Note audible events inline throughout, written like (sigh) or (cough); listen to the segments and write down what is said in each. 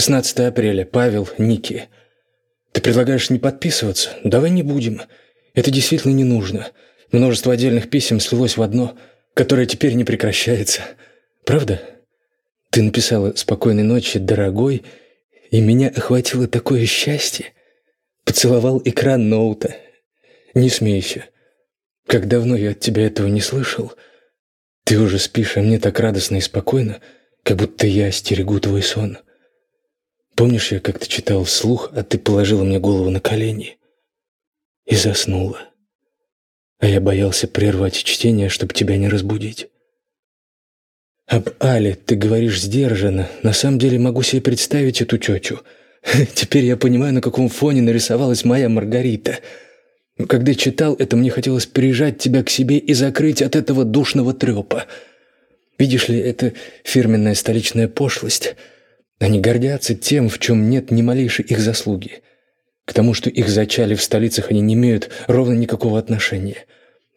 16 апреля. Павел, Ники. Ты предлагаешь не подписываться? Давай не будем. Это действительно не нужно. Множество отдельных писем слилось в одно, которое теперь не прекращается. Правда? Ты написала «Спокойной ночи, дорогой», и меня охватило такое счастье. Поцеловал экран ноута. Не смейся. Как давно я от тебя этого не слышал. Ты уже спишь, а мне так радостно и спокойно, как будто я стерегу твой сон. Помнишь, я как-то читал вслух, а ты положила мне голову на колени и заснула. А я боялся прервать чтение, чтобы тебя не разбудить. Об Але ты говоришь сдержанно. На самом деле могу себе представить эту тетю. (laughs) Теперь я понимаю, на каком фоне нарисовалась моя Маргарита. Когда читал это, мне хотелось прижать тебя к себе и закрыть от этого душного трепа. Видишь ли, это фирменная столичная пошлость. Они гордятся тем, в чем нет ни малейшей их заслуги. К тому, что их зачали в столицах, они не имеют ровно никакого отношения.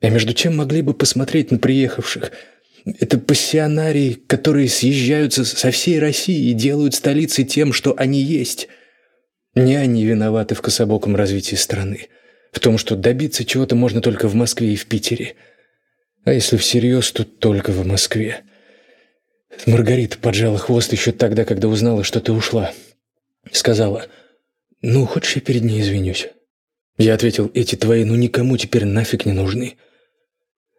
А между чем могли бы посмотреть на приехавших – это пассионарии, которые съезжаются со всей России и делают столицей тем, что они есть. Не они виноваты в кособоком развитии страны. В том, что добиться чего-то можно только в Москве и в Питере. А если всерьез, то только в Москве. Маргарита поджала хвост еще тогда, когда узнала, что ты ушла. Сказала, «Ну, хочешь, я перед ней извинюсь?» Я ответил, «Эти твои ну никому теперь нафиг не нужны».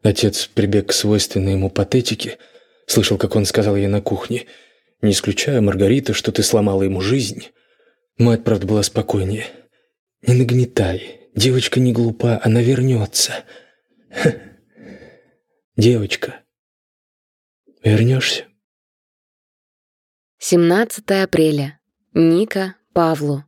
Отец прибег к свойственной ему патетике, слышал, как он сказал ей на кухне, «Не исключая, Маргарита, что ты сломала ему жизнь». Мать, правда, была спокойнее. «Не нагнетай, девочка не глупа, она вернется». Ха. (laughs) «Девочка, вернешься?» 17 апреля. Ника Павлу.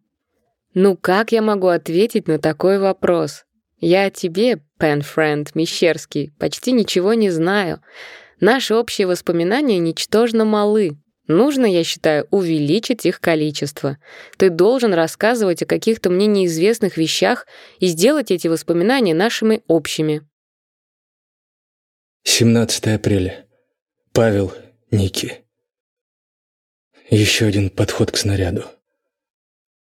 Ну как я могу ответить на такой вопрос? Я о тебе, Пенфренд Мещерский, почти ничего не знаю. Наши общие воспоминания ничтожно малы. Нужно, я считаю, увеличить их количество. Ты должен рассказывать о каких-то мне неизвестных вещах и сделать эти воспоминания нашими общими. 17 апреля. Павел Ники. Еще один подход к снаряду.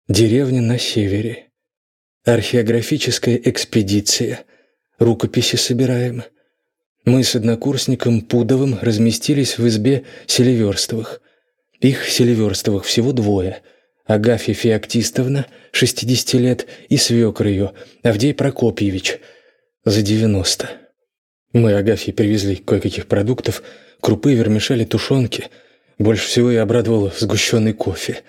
Деревня на севере. Археографическая экспедиция. Рукописи собираем. Мы с однокурсником Пудовым разместились в избе Селиверстовых. Их Селиверстовых всего двое. Агафья Феоктистовна, 60 лет, и свекр ее, Авдей Прокопьевич, за 90. Мы Агафье привезли кое-каких продуктов, крупы, вермишели, тушенки. Больше всего я обрадовала сгущенный кофе.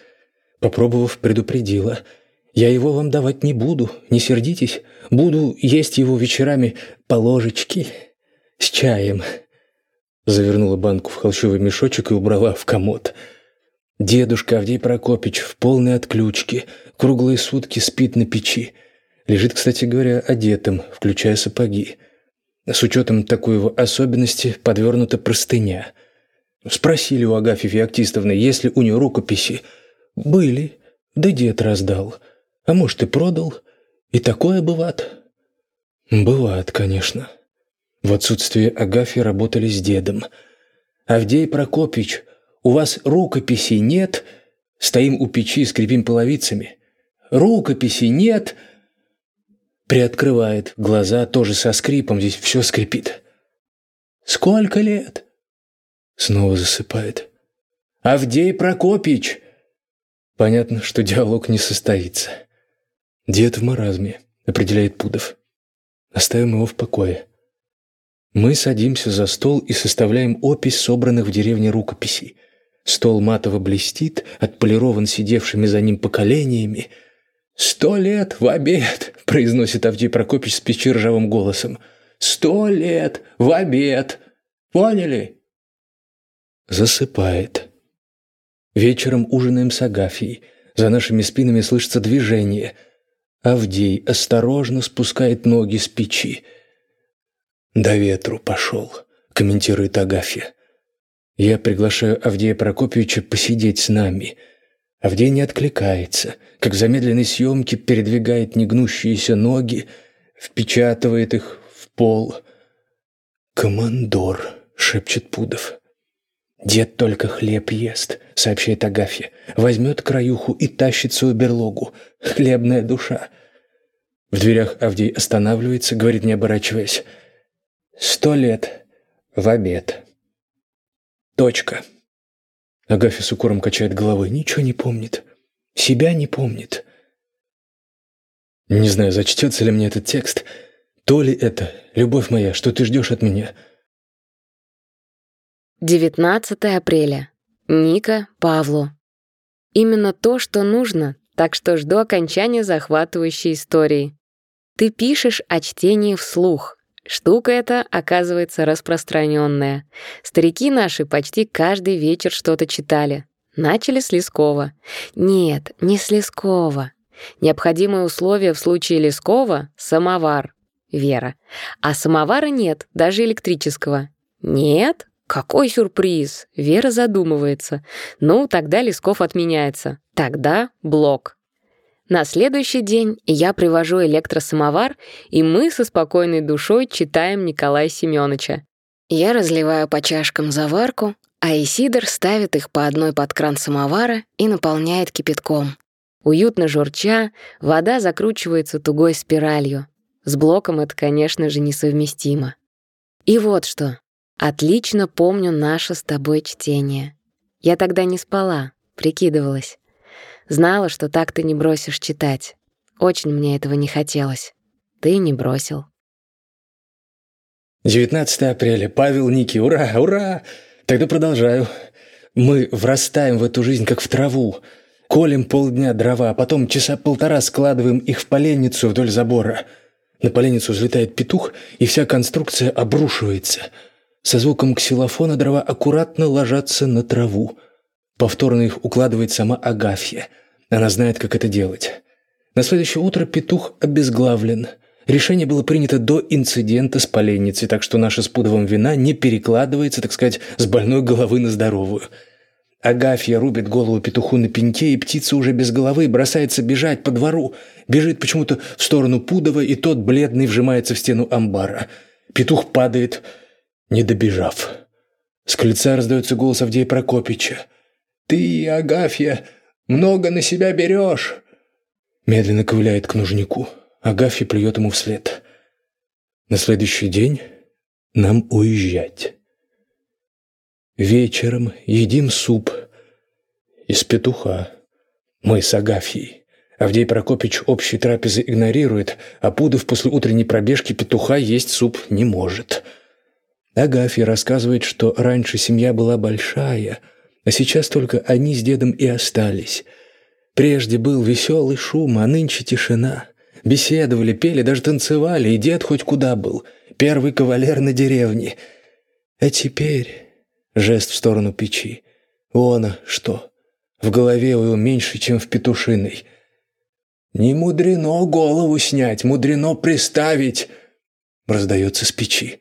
Попробовав, предупредила – я его вам давать не буду, не сердитесь. Буду есть его вечерами по ложечке с чаем». Завернула банку в холщовый мешочек и убрала в комод. Дедушка Авдей Прокопич в полной отключке, круглые сутки спит на печи. Лежит, кстати говоря, одетым, включая сапоги. С учетом такой его особенности подвернута простыня. Спросили у Агафьи Феоктистовны, есть ли у нее рукописи. Были, да дед раздал. А может, и продал. И такое бывает. Бывает, конечно. В отсутствие Агафьи работали с дедом. Авдей Прокопич, у вас рукописей нет? Стоим у печи, скрипим половицами. Рукописей нет? Приоткрывает глаза, тоже со скрипом, здесь все скрипит. Сколько лет? Снова засыпает. Авдей Прокопич! Понятно, что диалог не состоится. «Дед в маразме», — определяет Пудов. Оставим его в покое. Мы садимся за стол и составляем опись собранных в деревне рукописей. Стол матово блестит, отполирован сидевшими за ним поколениями. «Сто лет в обед!» — произносит Авдей Прокопич с печи ржавым голосом. «Сто лет в обед! Поняли?» Засыпает. Вечером ужинаем с Агафьей. За нашими спинами слышится движение — Авдей осторожно спускает ноги с печи. «До ветру пошел», — комментирует Агафья. «Я приглашаю Авдея Прокопьевича посидеть с нами». Авдей не откликается, как в замедленной съемке передвигает негнущиеся ноги, впечатывает их в пол. «Командор», — шепчет Пудов. «Дед только хлеб ест», — сообщает Агафья. «Возьмет краюху и тащит свою берлогу. Хлебная душа». В дверях Авдий останавливается, говорит, не оборачиваясь. «Сто лет. В обед». Точка. Агафья с укором качает головой. Ничего не помнит. Себя не помнит. Не знаю, зачтется ли мне этот текст. То ли это, любовь моя, что ты ждешь от меня — 19 апреля. Ника Павлу. Именно то, что нужно, так что жду окончания захватывающей истории. Ты пишешь о чтении вслух. Штука эта, оказывается, распространенная. Старики наши почти каждый вечер что-то читали. Начали с Лескова. Нет, не с Лескова. Необходимое условие в случае Лескова — самовар. Вера. А самовара нет, даже электрического. Нет, какой сюрприз! Вера задумывается. Ну, тогда Лесков отменяется. Тогда блок. На следующий день я привожу электросамовар, и мы со спокойной душой читаем Николая Семёныча. Я разливаю по чашкам заварку, а Исидор ставит их по одной под кран самовара и наполняет кипятком. Уютно журча, вода закручивается тугой спиралью. С блоком это, конечно же, несовместимо. И вот что. Отлично помню наше с тобой чтение. Я тогда не спала, прикидывалась. Знала, что так ты не бросишь читать. Очень мне этого не хотелось. Ты не бросил. 19 апреля. Павел Ники. Ура, ура! Тогда продолжаю. Мы врастаем в эту жизнь, как в траву. Колем полдня дрова, а потом часа полтора складываем их в поленницу вдоль забора. На поленницу взлетает петух, и вся конструкция обрушивается — со звуком ксилофона дрова аккуратно ложатся на траву. Повторно их укладывает сама Агафья. Она знает, как это делать. На следующее утро петух обезглавлен. Решение было принято до инцидента с поленницей, так что наша с пудовым вина не перекладывается, так сказать, с больной головы на здоровую. Агафья рубит голову петуху на пеньке, и птица уже без головы бросается бежать по двору. Бежит почему-то в сторону Пудова, и тот, бледный, вжимается в стену амбара. Петух падает не добежав. С крыльца раздается голос Авдея Прокопича. «Ты, Агафья, много на себя берешь!» Медленно ковыляет к нужнику. Агафья плюет ему вслед. На следующий день нам уезжать. Вечером едим суп из петуха. Мы с Агафьей. Авдей Прокопич общей трапезы игнорирует, а Пудов после утренней пробежки петуха есть суп не может. Агафья рассказывает, что раньше семья была большая, а сейчас только они с дедом и остались. Прежде был веселый шум, а нынче тишина. Беседовали, пели, даже танцевали, и дед хоть куда был. Первый кавалер на деревне. А теперь... Жест в сторону печи. Вон, что? В голове у его меньше, чем в петушиной. «Не мудрено голову снять, мудрено приставить!» Раздается с печи.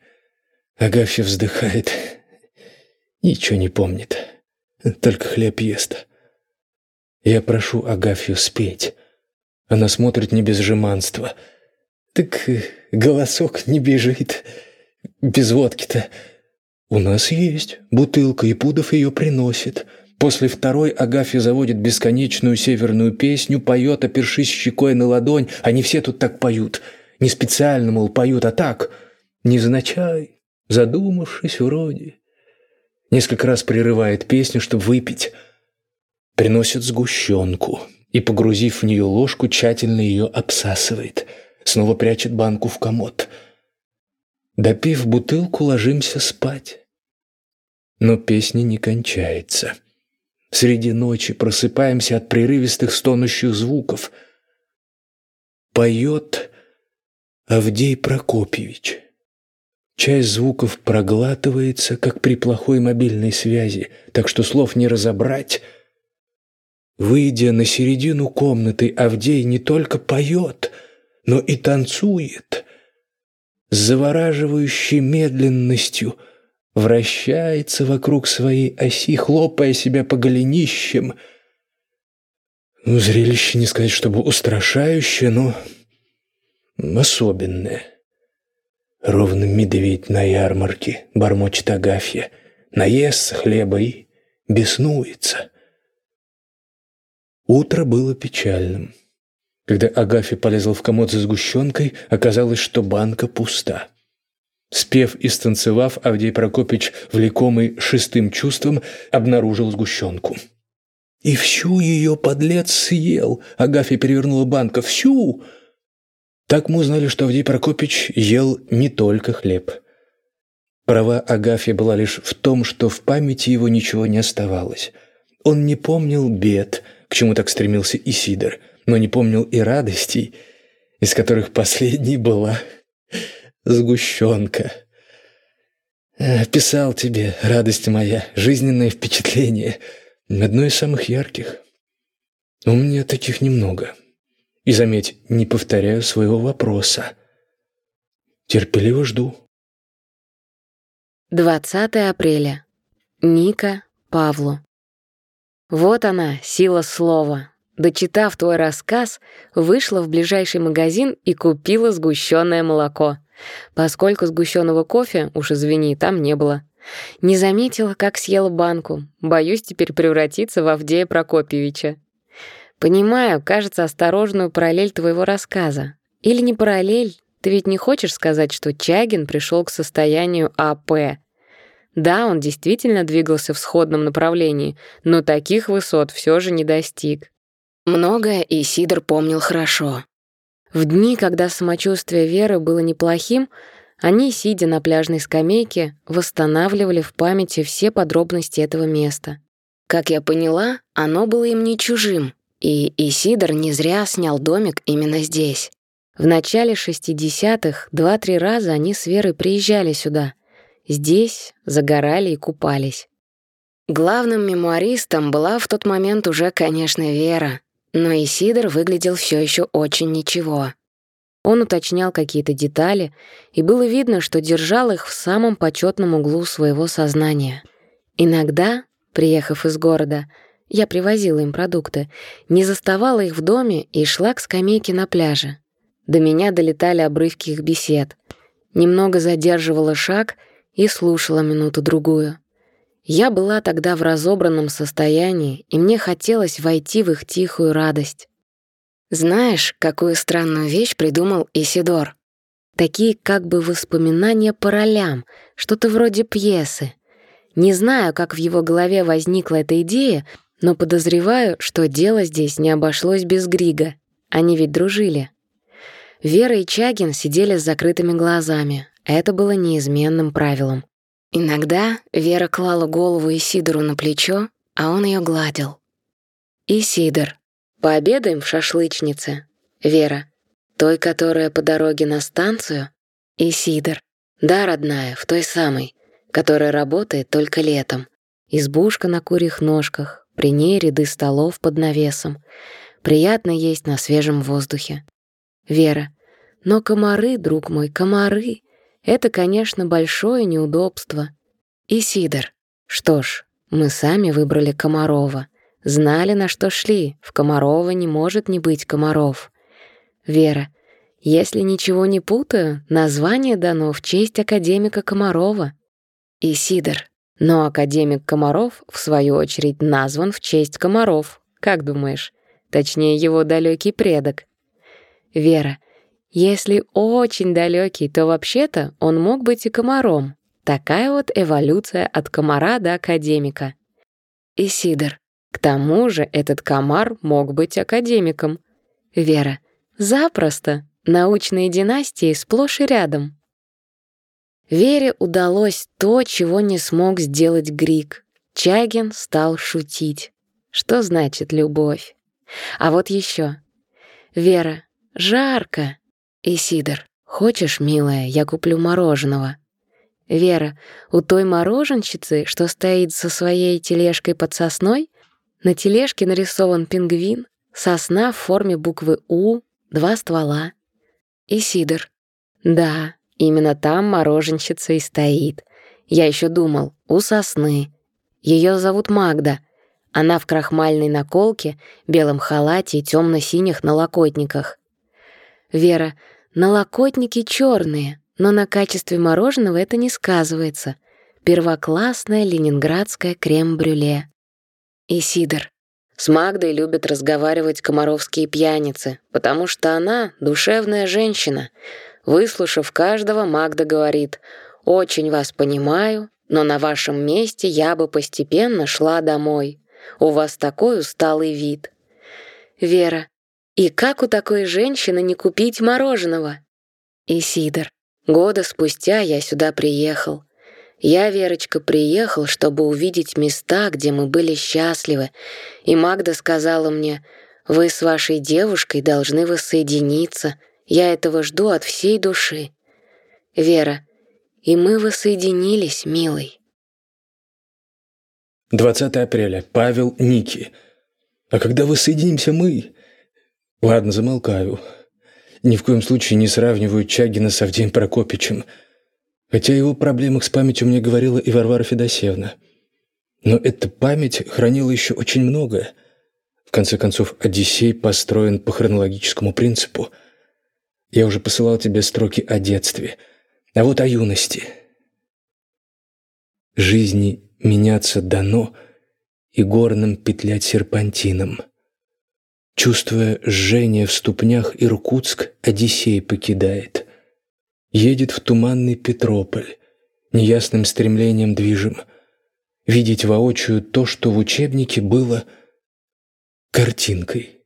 Агафья вздыхает. Ничего не помнит. Только хлеб ест. Я прошу Агафью спеть. Она смотрит не без жеманства. Так голосок не бежит. Без водки-то. У нас есть бутылка, и Пудов ее приносит. После второй Агафья заводит бесконечную северную песню, поет, опершись щекой на ладонь. Они все тут так поют. Не специально, мол, поют, а так, невзначай, задумавшись вроде. Несколько раз прерывает песню, чтобы выпить. Приносит сгущенку и, погрузив в нее ложку, тщательно ее обсасывает. Снова прячет банку в комод. Допив бутылку, ложимся спать. Но песня не кончается. Среди ночи просыпаемся от прерывистых стонущих звуков. Поет Авдей Прокопьевич. Часть звуков проглатывается, как при плохой мобильной связи, так что слов не разобрать. Выйдя на середину комнаты, Авдей не только поет, но и танцует. С завораживающей медленностью вращается вокруг своей оси, хлопая себя по голенищам. Ну, зрелище не сказать, чтобы устрашающее, но особенное. Ровно медведь на ярмарке, бормочет Агафья. наестся хлеба и беснуется. Утро было печальным. Когда Агафья полезла в комод за сгущенкой, оказалось, что банка пуста. Спев и станцевав, Авдей Прокопич, влекомый шестым чувством, обнаружил сгущенку. «И всю ее подлец съел!» Агафья перевернула банка. «Всю!» Так мы узнали, что Авдей Прокопич ел не только хлеб. Права Агафья была лишь в том, что в памяти его ничего не оставалось. Он не помнил бед, к чему так стремился Исидор, но не помнил и радостей, из которых последней была сгущенка. Э, писал тебе, радость моя, жизненное впечатление, одно из самых ярких. У меня таких немного. И, заметь, не повторяю своего вопроса. Терпеливо жду. 20 апреля. Ника Павлу. Вот она, сила слова. Дочитав твой рассказ, вышла в ближайший магазин и купила сгущенное молоко. Поскольку сгущенного кофе, уж извини, там не было. Не заметила, как съела банку. Боюсь теперь превратиться в Авдея Прокопьевича. Понимаю, кажется, осторожную параллель твоего рассказа. Или не параллель, ты ведь не хочешь сказать, что Чагин пришел к состоянию АП. Да, он действительно двигался в сходном направлении, но таких высот все же не достиг. Многое Исидор помнил хорошо. В дни, когда самочувствие Веры было неплохим, они, сидя на пляжной скамейке, восстанавливали в памяти все подробности этого места. Как я поняла, оно было им не чужим, и Исидор не зря снял домик именно здесь. В начале 60-х два-три раза они с Верой приезжали сюда. Здесь загорали и купались. Главным мемуаристом была в тот момент уже, конечно, Вера, но Исидор выглядел все еще очень ничего. Он уточнял какие-то детали, и было видно, что держал их в самом почетном углу своего сознания. Иногда, приехав из города, я привозила им продукты, не заставала их в доме и шла к скамейке на пляже. До меня долетали обрывки их бесед. Немного задерживала шаг и слушала минуту-другую. Я была тогда в разобранном состоянии, и мне хотелось войти в их тихую радость. Знаешь, какую странную вещь придумал Исидор? Такие как бы воспоминания по ролям, что-то вроде пьесы. Не знаю, как в его голове возникла эта идея, но подозреваю, что дело здесь не обошлось без Грига. Они ведь дружили. Вера и Чагин сидели с закрытыми глазами. Это было неизменным правилом. Иногда Вера клала голову Исидору на плечо, а он ее гладил. «Исидор, пообедаем в шашлычнице?» «Вера, той, которая по дороге на станцию?» «Исидор, да, родная, в той самой, которая работает только летом. Избушка на курьих ножках, при ней ряды столов под навесом. Приятно есть на свежем воздухе. Вера, но комары, друг мой, комары. Это, конечно, большое неудобство. И Сидор. Что ж, мы сами выбрали Комарова. Знали, на что шли. В Комарова не может не быть комаров. Вера. Если ничего не путаю, название дано в честь академика Комарова. И Сидор. Но академик Комаров, в свою очередь, назван в честь комаров. Как думаешь? Точнее, его далекий предок. Вера. Если очень далекий, то вообще-то он мог быть и комаром. Такая вот эволюция от комара до академика. Исидор. К тому же этот комар мог быть академиком. Вера. Запросто. Научные династии сплошь и рядом. Вере удалось то, чего не смог сделать Грик. Чагин стал шутить. Что значит любовь? А вот еще. Вера. Жарко. «Исидор, хочешь, милая, я куплю мороженого?» «Вера, у той мороженщицы, что стоит со своей тележкой под сосной, на тележке нарисован пингвин, сосна в форме буквы «У», два ствола». «Исидор, да, именно там мороженщица и стоит. Я еще думал, у сосны. Ее зовут Магда». Она в крахмальной наколке, белом халате и темно-синих налокотниках. Вера, налокотники черные, но на качестве мороженого это не сказывается. первоклассное ленинградское крем-брюле. Исидор. С Магдой любят разговаривать комаровские пьяницы, потому что она душевная женщина. Выслушав каждого, Магда говорит «Очень вас понимаю, но на вашем месте я бы постепенно шла домой. У вас такой усталый вид». Вера. «И как у такой женщины не купить мороженого?» Исидор. Года спустя я сюда приехал. Я, Верочка, приехал, чтобы увидеть места, где мы были счастливы. И Магда сказала мне, вы с вашей девушкой должны воссоединиться. Я этого жду от всей души. Вера, и мы воссоединились, милый. 20 апреля. Павел Ники. А когда воссоединимся мы? Ладно, замолкаю. Ни в коем случае не сравниваю Чагина с Авдеем Прокопичем. Хотя его проблемах с памятью мне говорила и Варвара Федосеевна. Но эта память хранила еще очень многое. В конце концов, Одиссей построен по хронологическому принципу. Я уже посылал тебе строки о детстве, а вот о юности. Жизни меняться дано и горным петлять серпантином. Чувствуя жжение в ступнях, Иркутск Одиссей покидает — едет в туманный Петрополь, неясным стремлением движим, видеть воочию то, что в учебнике было картинкой.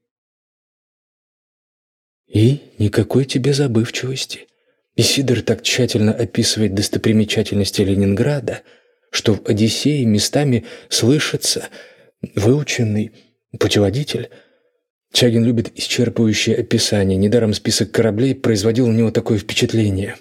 И никакой тебе забывчивости. Исидор так тщательно описывает достопримечательности Ленинграда, что в «Одиссее» местами слышится выученный путеводитель – Чагин любит исчерпывающее описание. Недаром список кораблей производил на него такое впечатление.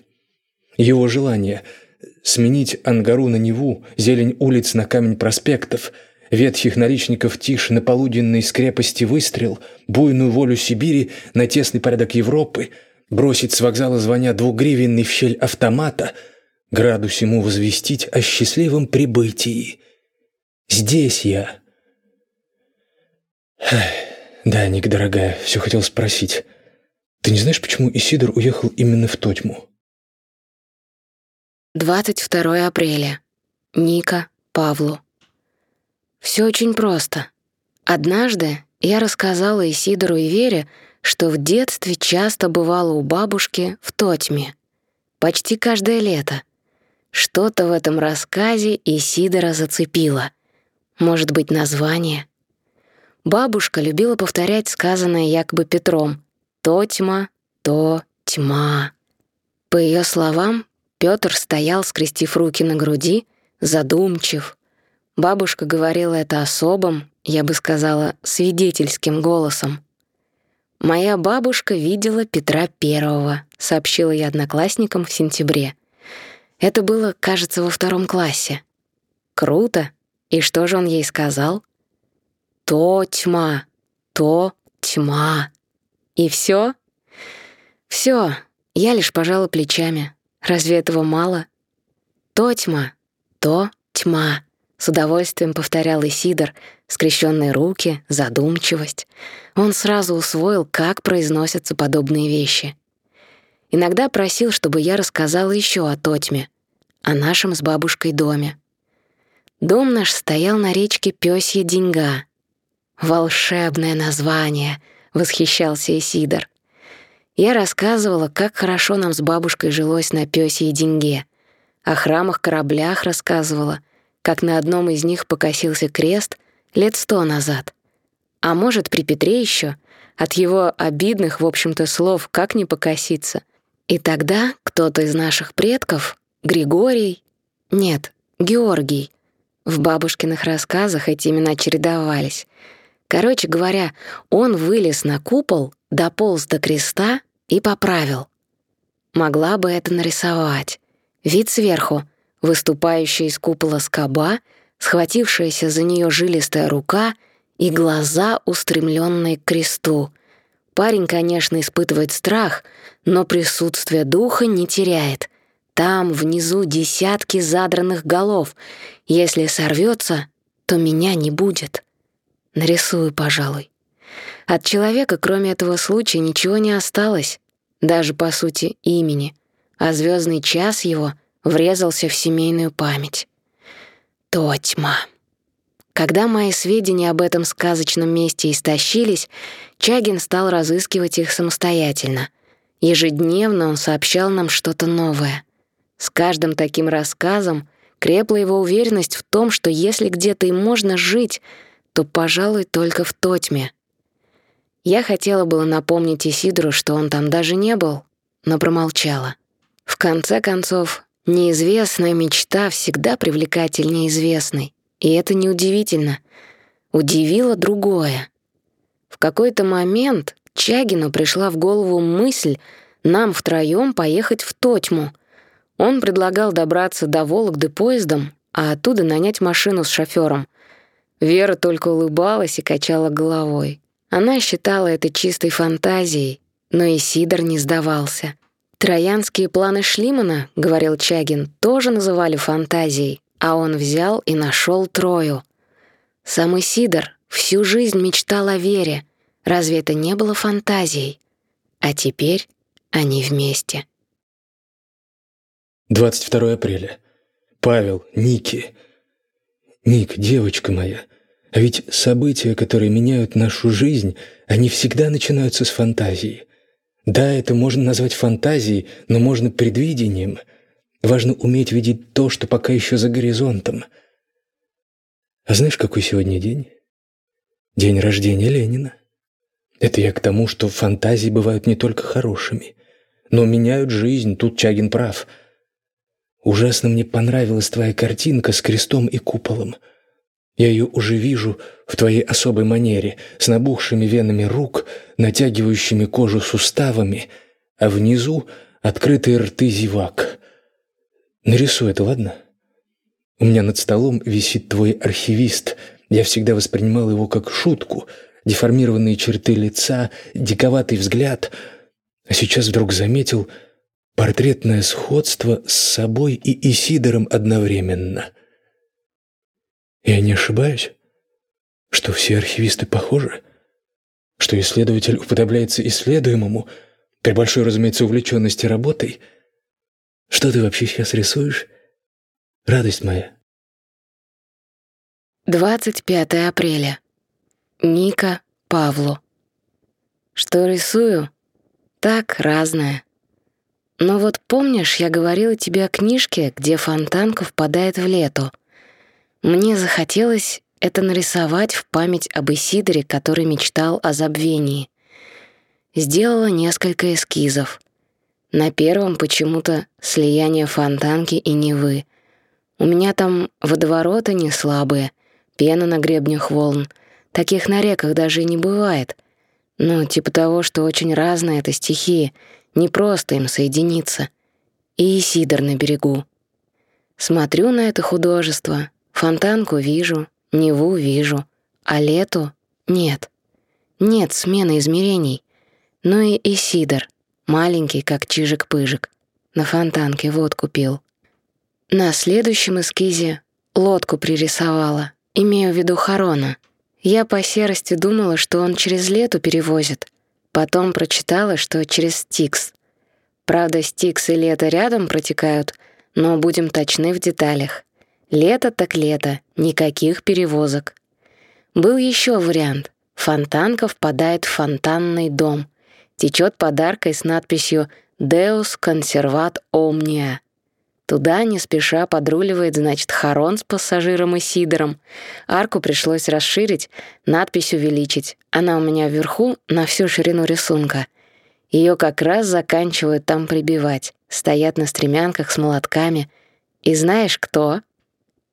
Его желание – сменить Ангару на Неву, зелень улиц на камень проспектов, ветхих наличников тишь на полуденной скрепости выстрел, буйную волю Сибири на тесный порядок Европы, бросить с вокзала звоня двугривенный в щель автомата, градус ему возвестить о счастливом прибытии. Здесь я. «Да, Ник, дорогая, все хотел спросить. Ты не знаешь, почему Исидор уехал именно в Тотьму?» 22 апреля. Ника Павлу. Все очень просто. Однажды я рассказала Исидору и Вере, что в детстве часто бывала у бабушки в Тотьме. Почти каждое лето. Что-то в этом рассказе Исидора зацепило. Может быть, название — Бабушка любила повторять сказанное якобы Петром «То тьма, то тьма». По ее словам, Петр стоял, скрестив руки на груди, задумчив. Бабушка говорила это особым, я бы сказала, свидетельским голосом. «Моя бабушка видела Петра Первого», — сообщила я одноклассникам в сентябре. Это было, кажется, во втором классе. Круто. И что же он ей сказал? то тьма, то тьма. И все? Все. Я лишь пожала плечами. Разве этого мало? То тьма, то тьма. С удовольствием повторял Исидор, скрещенные руки, задумчивость. Он сразу усвоил, как произносятся подобные вещи. Иногда просил, чтобы я рассказала еще о Тотьме, о нашем с бабушкой доме. Дом наш стоял на речке Пёсья Деньга, «Волшебное название!» — восхищался Исидор. Я рассказывала, как хорошо нам с бабушкой жилось на пёсе и деньге. О храмах-кораблях рассказывала, как на одном из них покосился крест лет сто назад. А может, при Петре еще от его обидных, в общем-то, слов как не покоситься. И тогда кто-то из наших предков, Григорий, нет, Георгий, в бабушкиных рассказах эти имена чередовались — Короче говоря, он вылез на купол, дополз до креста и поправил. Могла бы это нарисовать. Вид сверху, выступающая из купола скоба, схватившаяся за нее жилистая рука и глаза, устремленные к кресту. Парень, конечно, испытывает страх, но присутствие духа не теряет. Там внизу десятки задранных голов. Если сорвется, то меня не будет. Нарисую, пожалуй. От человека, кроме этого случая, ничего не осталось, даже, по сути, имени, а звездный час его врезался в семейную память. Тотьма. Когда мои сведения об этом сказочном месте истощились, Чагин стал разыскивать их самостоятельно. Ежедневно он сообщал нам что-то новое. С каждым таким рассказом крепла его уверенность в том, что если где-то и можно жить, то, пожалуй, только в Тотьме. Я хотела было напомнить Исидру, что он там даже не был, но промолчала. В конце концов, неизвестная мечта всегда привлекательнее известной. И это неудивительно. Удивило другое. В какой-то момент Чагину пришла в голову мысль нам втроём поехать в Тотьму. Он предлагал добраться до Вологды поездом, а оттуда нанять машину с шофёром. Вера только улыбалась и качала головой. Она считала это чистой фантазией, но и Сидор не сдавался. «Троянские планы Шлимана, — говорил Чагин, — тоже называли фантазией а он взял и нашел Трою. Сам Исидор всю жизнь мечтал о вере. Разве это не было фантазией? А теперь они вместе. 22 апреля. Павел, Ники. Ник, девочка моя, а ведь события, которые меняют нашу жизнь, они всегда начинаются с фантазии. Да, это можно назвать фантазией, но можно предвидением — Важно уметь видеть то, что пока еще за горизонтом. А знаешь, какой сегодня день? День рождения Ленина. Это я к тому, что фантазии бывают не только хорошими, но меняют жизнь, тут Чагин прав. Ужасно мне понравилась твоя картинка с крестом и куполом. Я ее уже вижу в твоей особой манере, с набухшими венами рук, натягивающими кожу суставами, а внизу открытые рты зевак. Нарисуй это, ладно? У меня над столом висит твой архивист. Я всегда воспринимал его как шутку. Деформированные черты лица, диковатый взгляд. А сейчас вдруг заметил портретное сходство с собой и Исидором одновременно. Я не ошибаюсь, что все архивисты похожи? Что исследователь уподобляется исследуемому, при большой, разумеется, увлеченности работой — что ты вообще сейчас рисуешь? Радость моя. 25 апреля. Ника Павлу. Что рисую? Так, разное. Но вот помнишь, я говорила тебе о книжке, где фонтанка впадает в лету? Мне захотелось это нарисовать в память об Исидоре, который мечтал о забвении. Сделала несколько эскизов. На первом почему-то слияние фонтанки и Невы. У меня там водовороты не слабые, пена на гребнях волн. Таких на реках даже и не бывает. Ну, типа того, что очень разные это стихии, не просто им соединиться. И Сидор на берегу. Смотрю на это художество, фонтанку вижу, Неву вижу, а лету — нет. Нет смены измерений. Ну и Исидор, маленький, как чижик-пыжик. На фонтанке водку пил. На следующем эскизе лодку пририсовала, имею в виду Харона. Я по серости думала, что он через лету перевозит. Потом прочитала, что через Стикс. Правда, Стикс и лето рядом протекают, но будем точны в деталях. Лето так лето, никаких перевозок. Был еще вариант. Фонтанка впадает в фонтанный дом — течет подаркой с надписью «Deus conservat omnia». Туда не спеша подруливает, значит, Харон с пассажиром и Сидором. Арку пришлось расширить, надпись увеличить. Она у меня вверху на всю ширину рисунка. Ее как раз заканчивают там прибивать. Стоят на стремянках с молотками. И знаешь кто?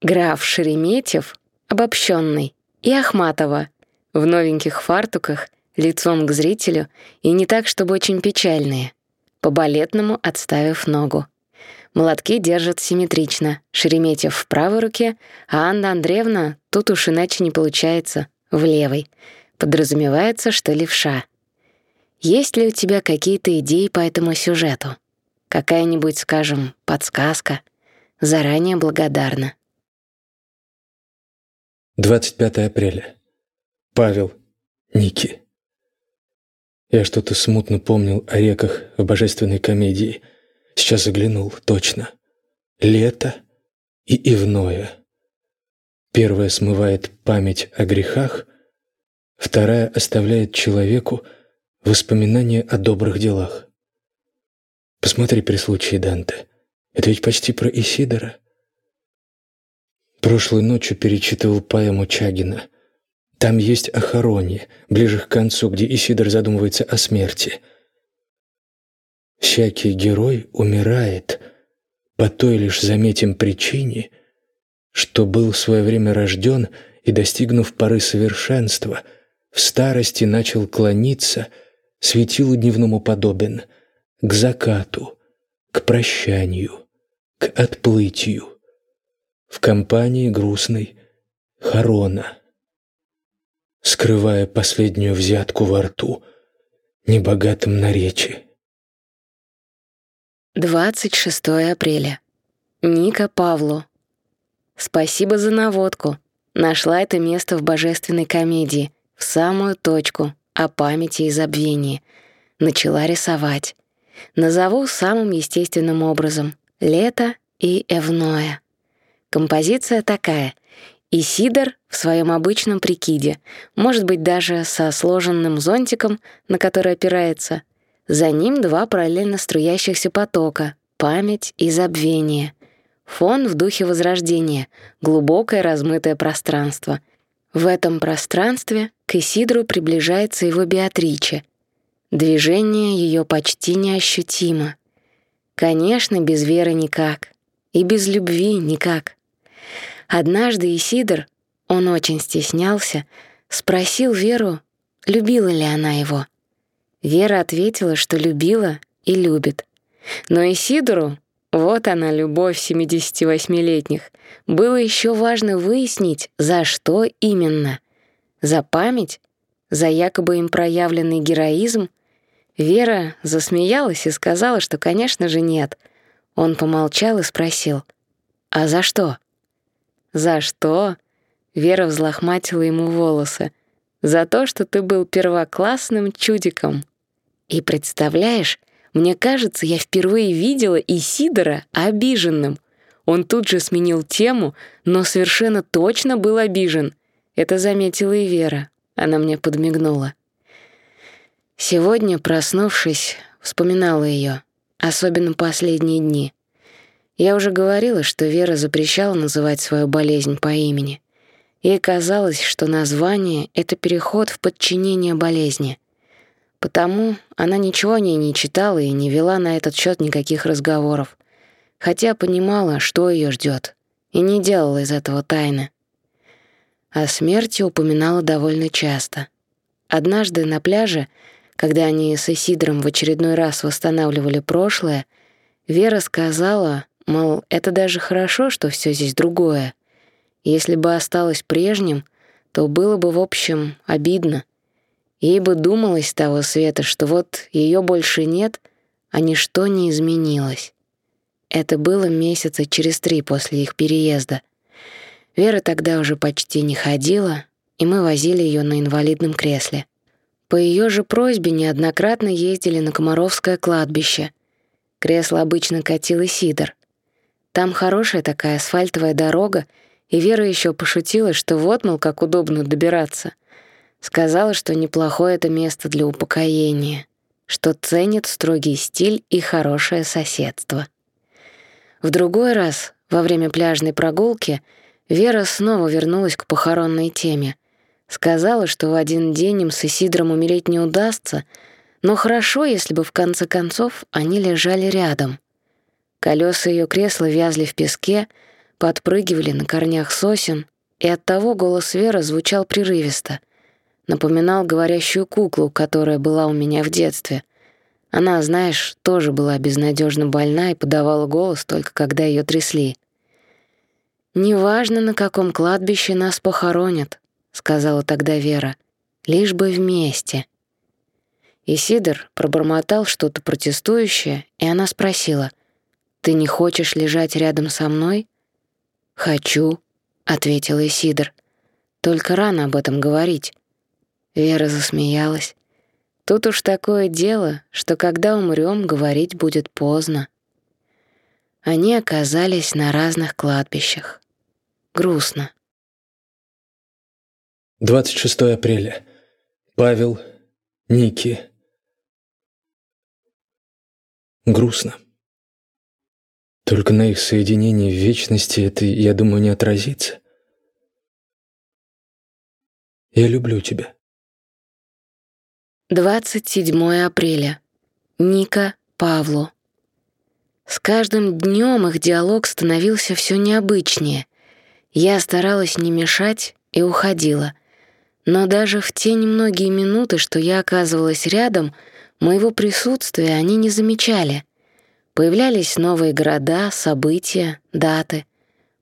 Граф Шереметьев, обобщенный, и Ахматова в новеньких фартуках — лицом к зрителю и не так, чтобы очень печальные, по-балетному отставив ногу. Молотки держат симметрично, Шереметьев в правой руке, а Анна Андреевна, тут уж иначе не получается, в левой. Подразумевается, что левша. Есть ли у тебя какие-то идеи по этому сюжету? Какая-нибудь, скажем, подсказка? Заранее благодарна. 25 апреля. Павел. Ники. Я что-то смутно помнил о реках в божественной комедии. Сейчас заглянул, точно. Лето и ивное. Первая смывает память о грехах, вторая оставляет человеку воспоминания о добрых делах. Посмотри при случае Данте. Это ведь почти про Исидора. Прошлой ночью перечитывал поэму Чагина. Там есть о хороне, ближе к концу, где Исидор задумывается о смерти. Всякий герой умирает по той лишь заметим причине, что был в свое время рожден и, достигнув поры совершенства, в старости начал клониться, светилу дневному подобен, к закату, к прощанию, к отплытию, в компании грустной Харона, скрывая последнюю взятку во рту, небогатым на речи. 26 апреля. Ника Павлу. Спасибо за наводку. Нашла это место в божественной комедии, в самую точку, о памяти и забвении. Начала рисовать. Назову самым естественным образом — лето и эвное. Композиция такая. Исидор в своем обычном прикиде, может быть, даже со сложенным зонтиком, на который опирается — за ним два параллельно струящихся потока — память и забвение. Фон в духе Возрождения, глубокое размытое пространство. В этом пространстве к Исидру приближается его Беатриче. Движение ее почти неощутимо. Конечно, без веры никак. И без любви никак. Однажды Исидор, он очень стеснялся, спросил Веру, любила ли она его. Вера ответила, что любила и любит. Но Исидору, вот она, любовь 78-летних, было еще важно выяснить, за что именно. За память? За якобы им проявленный героизм? Вера засмеялась и сказала, что, конечно же, нет. Он помолчал и спросил, «А за что?» «За что?» Вера взлохматила ему волосы. «За то, что ты был первоклассным чудиком». И представляешь, мне кажется, я впервые видела Исидора обиженным. Он тут же сменил тему, но совершенно точно был обижен. Это заметила и Вера. Она мне подмигнула. Сегодня, проснувшись, вспоминала ее, особенно последние дни. Я уже говорила, что Вера запрещала называть свою болезнь по имени. Ей казалось, что название — это переход в подчинение болезни. Потому она ничего о ней не читала и не вела на этот счет никаких разговоров, хотя понимала, что ее ждет, и не делала из этого тайны. О смерти упоминала довольно часто. Однажды на пляже, когда они с Исидром в очередной раз восстанавливали прошлое, Вера сказала, мол, это даже хорошо, что все здесь другое. Если бы осталось прежним, то было бы, в общем, обидно — Ей бы думалось того света, что вот ее больше нет, а ничто не изменилось. Это было месяца через три после их переезда. Вера тогда уже почти не ходила, и мы возили ее на инвалидном кресле. По ее же просьбе неоднократно ездили на Комаровское кладбище. Кресло обычно катил Сидор. Там хорошая такая асфальтовая дорога, и Вера еще пошутила, что вот, мол, как удобно добираться. Сказала, что неплохое это место для упокоения, что ценит строгий стиль и хорошее соседство. В другой раз, во время пляжной прогулки, Вера снова вернулась к похоронной теме. Сказала, что в один день им с Исидром умереть не удастся, но хорошо, если бы в конце концов они лежали рядом. Колеса ее кресла вязли в песке, подпрыгивали на корнях сосен, и оттого голос Веры звучал прерывисто — напоминал говорящую куклу, которая была у меня в детстве. Она, знаешь, тоже была безнадежно больна и подавала голос только когда ее трясли. «Неважно, на каком кладбище нас похоронят», — сказала тогда Вера, — «лишь бы вместе». И Сидор пробормотал что-то протестующее, и она спросила, «Ты не хочешь лежать рядом со мной?» «Хочу», — ответил Исидор. «Только рано об этом говорить. Вера засмеялась. Тут уж такое дело, что когда умрём, говорить будет поздно. Они оказались на разных кладбищах. Грустно. 26 апреля. Павел, Ники. Грустно. Только на их соединении в вечности это, я думаю, не отразится. Я люблю тебя. 27 апреля. Ника Павлу. С каждым днем их диалог становился все необычнее. Я старалась не мешать и уходила. Но даже в те немногие минуты, что я оказывалась рядом, моего присутствия они не замечали. Появлялись новые города, события, даты.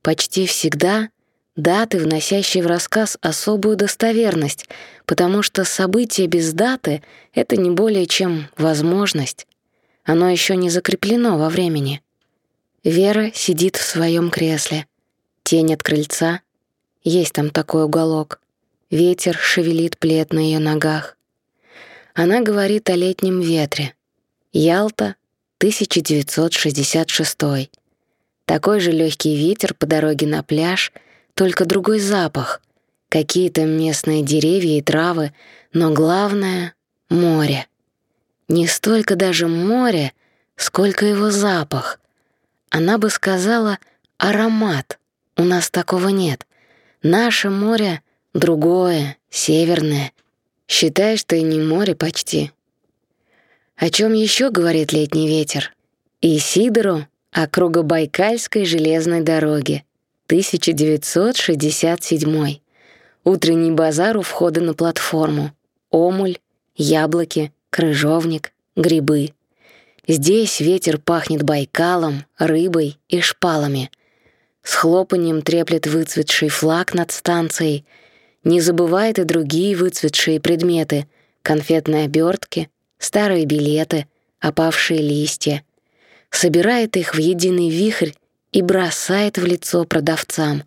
Почти всегда даты, вносящие в рассказ особую достоверность, потому что событие без даты — это не более чем возможность. Оно еще не закреплено во времени. Вера сидит в своем кресле. Тень от крыльца. Есть там такой уголок. Ветер шевелит плед на ее ногах. Она говорит о летнем ветре. Ялта, 1966. Такой же легкий ветер по дороге на пляж, только другой запах. Какие-то местные деревья и травы, но главное — море. Не столько даже море, сколько его запах. Она бы сказала «аромат». У нас такого нет. Наше море другое, северное. Считай, что и не море почти. О чем еще говорит летний ветер? И Сидору о Кругобайкальской железной дороге, 1967 Утренний базар у входа на платформу. Омуль, яблоки, крыжовник, грибы. Здесь ветер пахнет Байкалом, рыбой и шпалами. С хлопанием треплет выцветший флаг над станцией — не забывает и другие выцветшие предметы, конфетные обертки, старые билеты, опавшие листья. Собирает их в единый вихрь и бросает в лицо продавцам.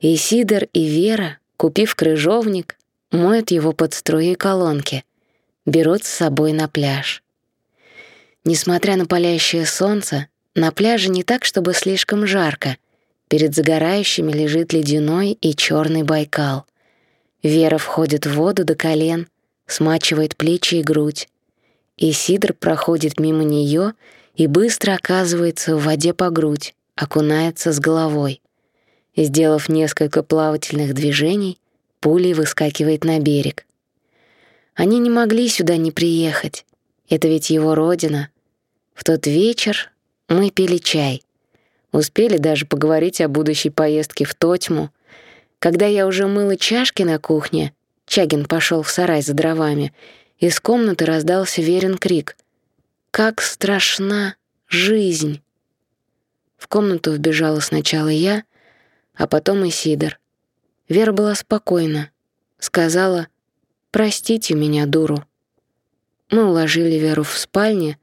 И Сидор, и Вера, купив крыжовник, моют его под струей колонки, берут с собой на пляж. Несмотря на палящее солнце, на пляже не так, чтобы слишком жарко. Перед загорающими лежит ледяной и черный Байкал. Вера входит в воду до колен, смачивает плечи и грудь. И Сидор проходит мимо нее и быстро оказывается в воде по грудь, окунается с головой. Сделав несколько плавательных движений, пулей выскакивает на берег. Они не могли сюда не приехать. Это ведь его родина. В тот вечер мы пили чай. Успели даже поговорить о будущей поездке в Тотьму — когда я уже мыла чашки на кухне, Чагин пошел в сарай за дровами, из комнаты раздался верен крик. «Как страшна жизнь!» В комнату вбежала сначала я, а потом и Сидор. Вера была спокойна. Сказала «Простите меня, дуру». Мы уложили Веру в спальне,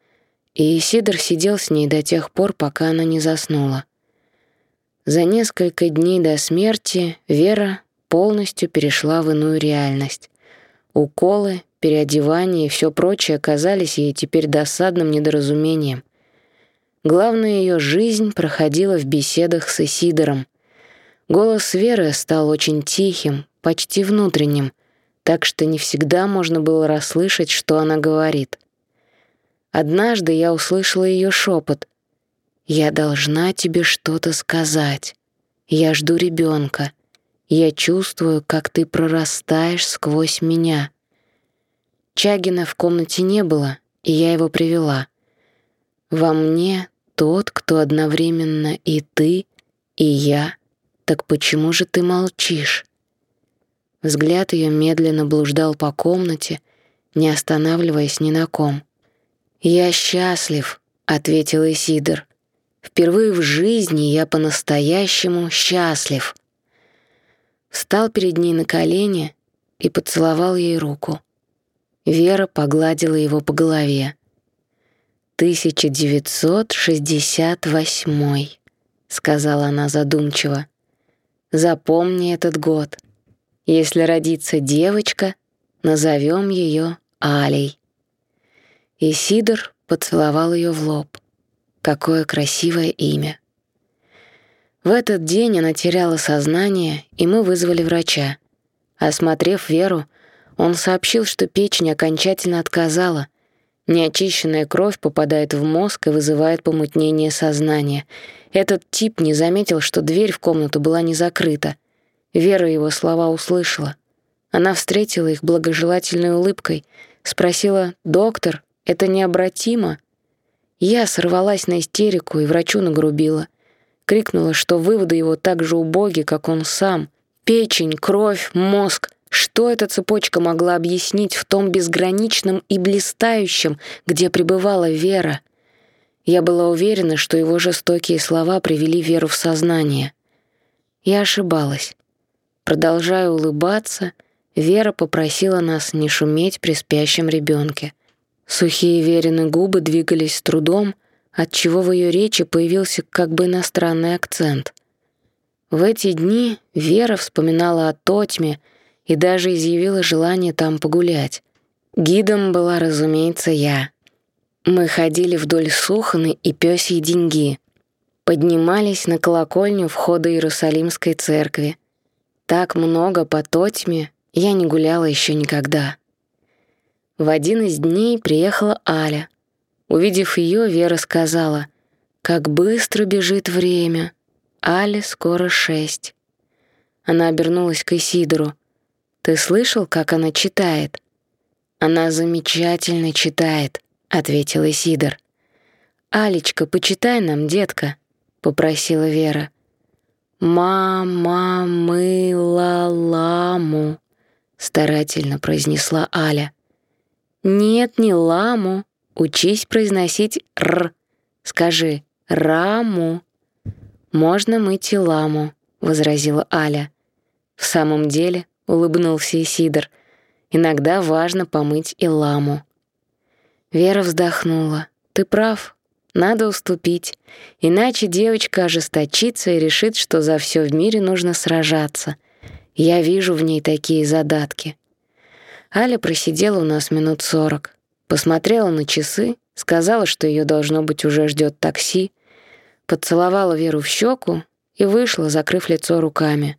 и Сидор сидел с ней до тех пор, пока она не заснула. За несколько дней до смерти Вера полностью перешла в иную реальность. Уколы, переодевание и все прочее казались ей теперь досадным недоразумением. Главная ее жизнь проходила в беседах с Исидором. Голос Веры стал очень тихим, почти внутренним, так что не всегда можно было расслышать, что она говорит. Однажды я услышала ее шепот — я должна тебе что-то сказать. Я жду ребенка. Я чувствую, как ты прорастаешь сквозь меня. Чагина в комнате не было, и я его привела. Во мне тот, кто одновременно и ты, и я. Так почему же ты молчишь? Взгляд ее медленно блуждал по комнате, не останавливаясь ни на ком. «Я счастлив», — ответил Исидор. Впервые в жизни я по-настоящему счастлив. Встал перед ней на колени и поцеловал ей руку. Вера погладила его по голове. 1968, сказала она задумчиво. Запомни этот год. Если родится девочка, назовем ее Алей. И Сидор поцеловал ее в лоб. Какое красивое имя. В этот день она теряла сознание, и мы вызвали врача. Осмотрев Веру, он сообщил, что печень окончательно отказала. Неочищенная кровь попадает в мозг и вызывает помутнение сознания. Этот тип не заметил, что дверь в комнату была не закрыта. Вера его слова услышала. Она встретила их благожелательной улыбкой, спросила «Доктор, это необратимо?» Я сорвалась на истерику и врачу нагрубила. Крикнула, что выводы его так же убоги, как он сам. Печень, кровь, мозг. Что эта цепочка могла объяснить в том безграничном и блистающем, где пребывала Вера? Я была уверена, что его жестокие слова привели Веру в сознание. Я ошибалась. Продолжая улыбаться, Вера попросила нас не шуметь при спящем ребенке. Сухие Верины губы двигались с трудом, отчего в ее речи появился как бы иностранный акцент. В эти дни Вера вспоминала о Тотьме и даже изъявила желание там погулять. Гидом была, разумеется, я. Мы ходили вдоль Суханы и Пёсьей деньги, поднимались на колокольню входа Иерусалимской церкви. Так много по Тотьме я не гуляла еще никогда. В один из дней приехала Аля. Увидев ее, Вера сказала, «Как быстро бежит время. Але скоро шесть». Она обернулась к Исидору. «Ты слышал, как она читает?» «Она замечательно читает», — ответил Исидор. «Алечка, почитай нам, детка», — попросила Вера. «Мама мы ла ламу», — старательно произнесла Аля. «Нет, не ламу. Учись произносить «р». Скажи «раму». «Можно мыть и ламу», — возразила Аля. «В самом деле», — улыбнулся Исидор, «иногда важно помыть и ламу». Вера вздохнула. «Ты прав, надо уступить, иначе девочка ожесточится и решит, что за все в мире нужно сражаться. Я вижу в ней такие задатки». Аля просидела у нас минут сорок. Посмотрела на часы, сказала, что ее должно быть уже ждет такси, поцеловала Веру в щеку и вышла, закрыв лицо руками.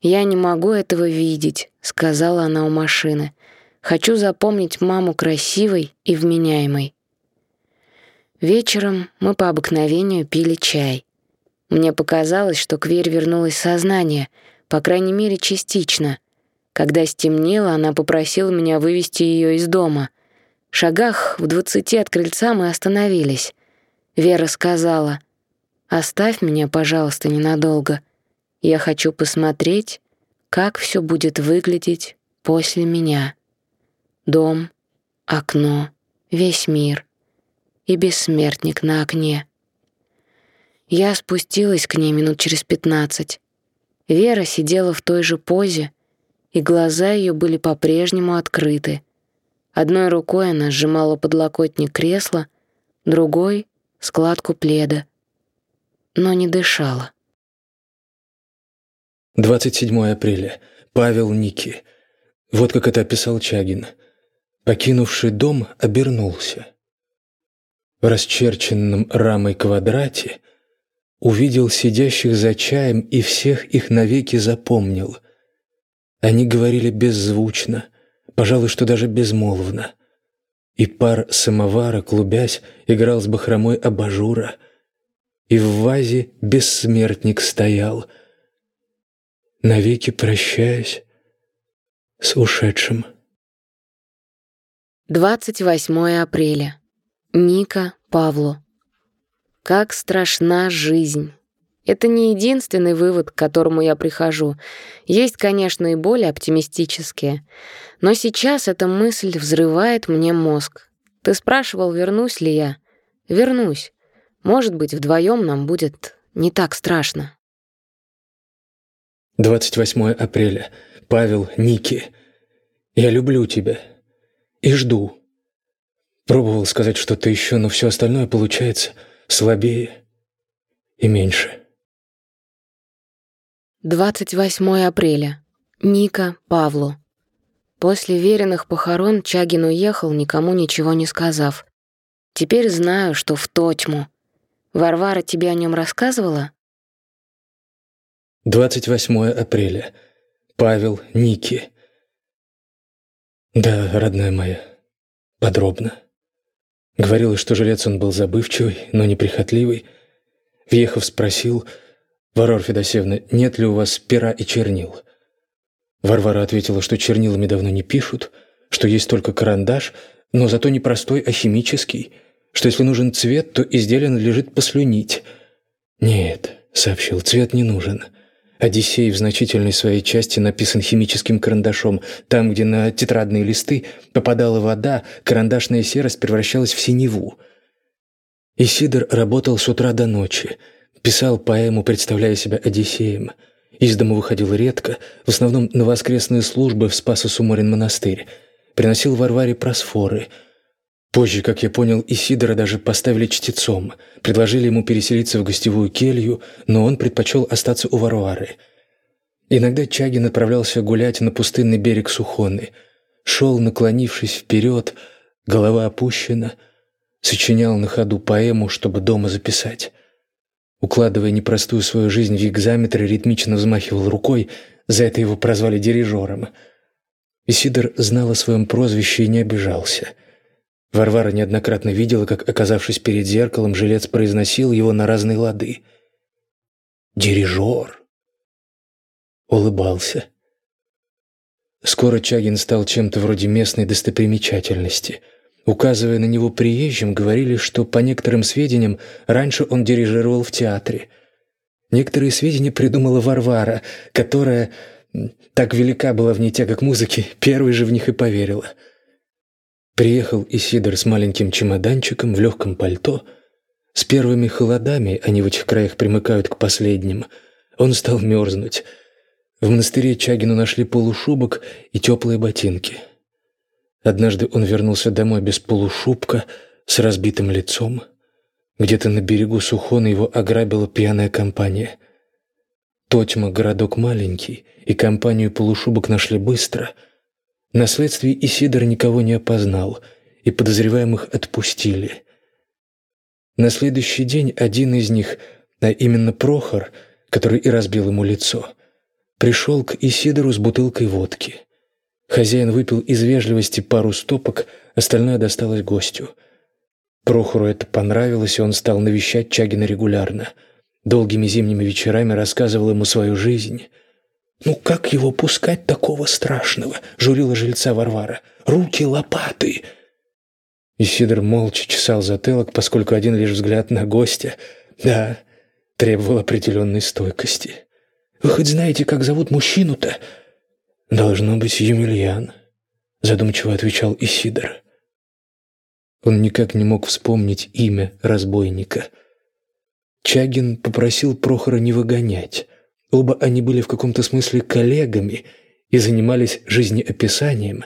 «Я не могу этого видеть», — сказала она у машины. «Хочу запомнить маму красивой и вменяемой». Вечером мы по обыкновению пили чай. Мне показалось, что к Вере вернулось сознание, по крайней мере, частично — когда стемнело, она попросила меня вывести ее из дома. В шагах в двадцати от крыльца мы остановились. Вера сказала, «Оставь меня, пожалуйста, ненадолго. Я хочу посмотреть, как все будет выглядеть после меня. Дом, окно, весь мир и бессмертник на окне». Я спустилась к ней минут через пятнадцать. Вера сидела в той же позе, и глаза ее были по-прежнему открыты. Одной рукой она сжимала подлокотник кресла, другой — складку пледа, но не дышала. 27 апреля. Павел Ники. Вот как это описал Чагин. Покинувший дом, обернулся. В расчерченном рамой квадрате увидел сидящих за чаем и всех их навеки запомнил — они говорили беззвучно, пожалуй, что даже безмолвно. И пар самовара, клубясь, играл с бахромой абажура. И в вазе бессмертник стоял, навеки прощаясь с ушедшим. 28 апреля. Ника Павлу. Как страшна жизнь. Это не единственный вывод, к которому я прихожу. Есть, конечно, и более оптимистические. Но сейчас эта мысль взрывает мне мозг. Ты спрашивал, вернусь ли я? Вернусь. Может быть, вдвоем нам будет не так страшно. 28 апреля. Павел Ники. Я люблю тебя. И жду. Пробовал сказать что-то еще, но все остальное получается слабее и меньше. 28 апреля. Ника Павлу. После веренных похорон Чагин уехал, никому ничего не сказав. Теперь знаю, что в Тотьму. Варвара тебе о нем рассказывала? 28 апреля. Павел, Ники. Да, родная моя, подробно. Говорила, что жилец он был забывчивый, но неприхотливый. Въехав, спросил, «Варвара Федосеевна, нет ли у вас пера и чернил?» Варвара ответила, что чернилами давно не пишут, что есть только карандаш, но зато не простой, а химический, что если нужен цвет, то изделие надлежит послюнить. «Нет», — сообщил, — «цвет не нужен». Одиссей в значительной своей части написан химическим карандашом. Там, где на тетрадные листы попадала вода, карандашная серость превращалась в синеву. Исидор работал с утра до ночи. Писал поэму, представляя себя Одиссеем. Из дому выходил редко, в основном на воскресные службы в Спасо-Суморин монастырь. Приносил Варваре просфоры — Позже, как я понял, Исидора даже поставили чтецом, предложили ему переселиться в гостевую келью, но он предпочел остаться у Варвары. Иногда Чагин отправлялся гулять на пустынный берег Сухоны, шел, наклонившись вперед, голова опущена, сочинял на ходу поэму, чтобы дома записать. Укладывая непростую свою жизнь в экзаметр, ритмично взмахивал рукой, за это его прозвали дирижером. Исидор знал о своем прозвище и не обижался — Варвара неоднократно видела, как, оказавшись перед зеркалом, жилец произносил его на разные лады. «Дирижер!» Улыбался. Скоро Чагин стал чем-то вроде местной достопримечательности. Указывая на него приезжим, говорили, что, по некоторым сведениям, раньше он дирижировал в театре. Некоторые сведения придумала Варвара, которая, так велика была в ней тяга к музыке, первой же в них и поверила — Приехал Исидор с маленьким чемоданчиком в легком пальто. С первыми холодами, они в этих краях примыкают к последним, он стал мерзнуть. В монастыре Чагину нашли полушубок и теплые ботинки. Однажды он вернулся домой без полушубка, с разбитым лицом. Где-то на берегу Сухона его ограбила пьяная компания. Тотьма городок маленький, и компанию полушубок нашли быстро — на следствии Исидор никого не опознал, и подозреваемых отпустили. На следующий день один из них, а именно Прохор, который и разбил ему лицо, пришел к Исидору с бутылкой водки. Хозяин выпил из вежливости пару стопок, остальное досталось гостю. Прохору это понравилось, и он стал навещать Чагина регулярно. Долгими зимними вечерами рассказывал ему свою жизнь — «Ну как его пускать такого страшного?» — журила жильца Варвара. «Руки лопаты!» Исидор молча чесал затылок, поскольку один лишь взгляд на гостя, да, требовал определенной стойкости. «Вы хоть знаете, как зовут мужчину-то?» «Должно быть Емельян», — задумчиво отвечал Исидор. Он никак не мог вспомнить имя разбойника. Чагин попросил Прохора не выгонять — Оба они были в каком-то смысле коллегами и занимались жизнеописанием.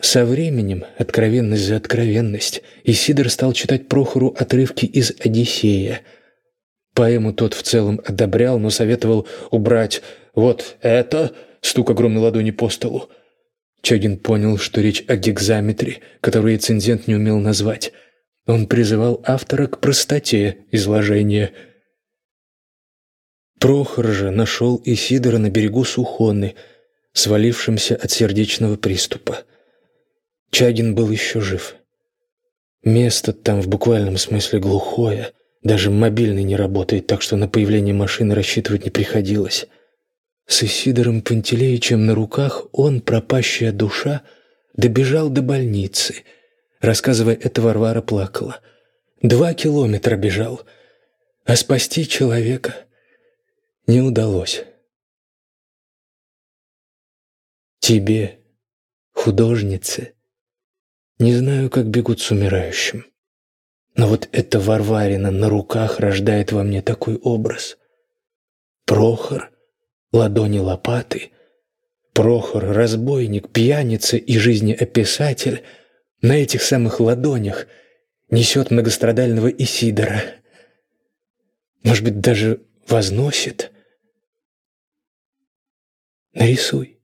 Со временем, откровенность за откровенность, Исидор стал читать Прохору отрывки из «Одиссея». Поэму тот в целом одобрял, но советовал убрать «вот это» стук огромной ладони по столу. Чагин понял, что речь о гекзаметре, который рецензент не умел назвать. Он призывал автора к простоте изложения – Прохор же нашел Исидора на берегу Сухоны, свалившимся от сердечного приступа. Чагин был еще жив. Место там в буквальном смысле глухое, даже мобильный не работает, так что на появление машины рассчитывать не приходилось. С Исидором Пантелеичем на руках он, пропащая душа, добежал до больницы. Рассказывая это, Варвара плакала. Два километра бежал, а спасти человека — не удалось. Тебе, художнице, не знаю, как бегут с умирающим. Но вот эта Варварина на руках рождает во мне такой образ. Прохор, ладони лопаты, Прохор, разбойник, пьяница и жизнеописатель на этих самых ладонях несет многострадального Исидора. Может быть, даже возносит – Нарисуй.